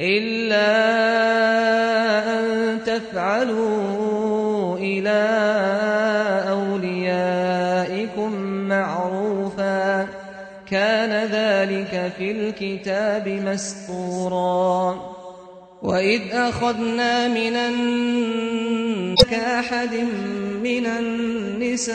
إلا أن تفعلوا إلى أوليائكم معروفا. كان ذلك في الكتاب مسطورا. وإذ أخذنا من كأحد من النساء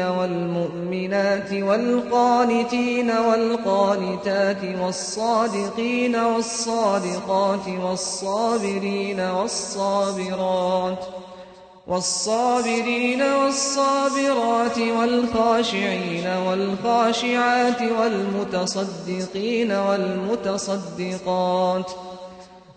والمؤمنين والمؤمنات والقانتين والقانتات والصادقين والصادقات والصابرين والصابرات والصابرين والصابرات والخاشعين والخاشعات والمتصدقين والمتصدقات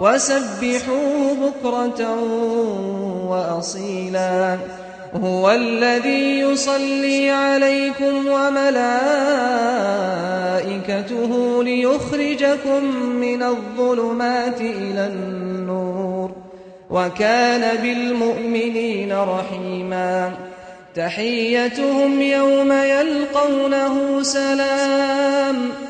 وسبحوه بكرة وأصيلا. هو الذي يصلي عليكم وملائكته ليخرجكم من الظلمات إلى النور. وكان بالمؤمنين رحيما. تحيتهم يوم يلقونه سلام.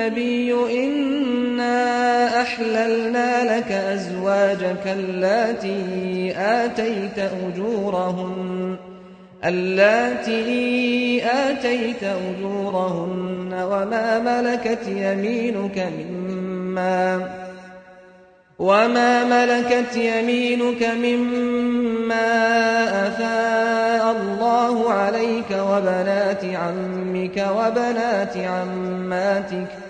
النبي إنا أحللنا لك أزواجك اللاتي آتيت أجورهن اللاتي آتيت أجورهن وما ملكت يمينك مما وما ملكت يمينك مما أفاء الله عليك وبنات عمك وبنات عماتك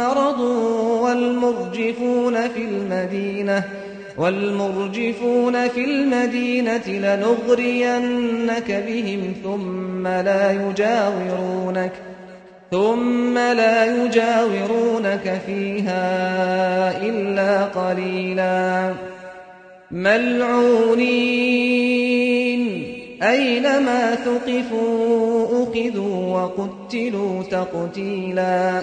مرض والمرجفون في المدينة والمرجفون في المدينة لنغرينك بهم ثم لا يجاورونك ثم لا يجاورونك فيها إلا قليلا. ملعونين أينما ثقفوا أوقذوا وقتلوا تقتيلا.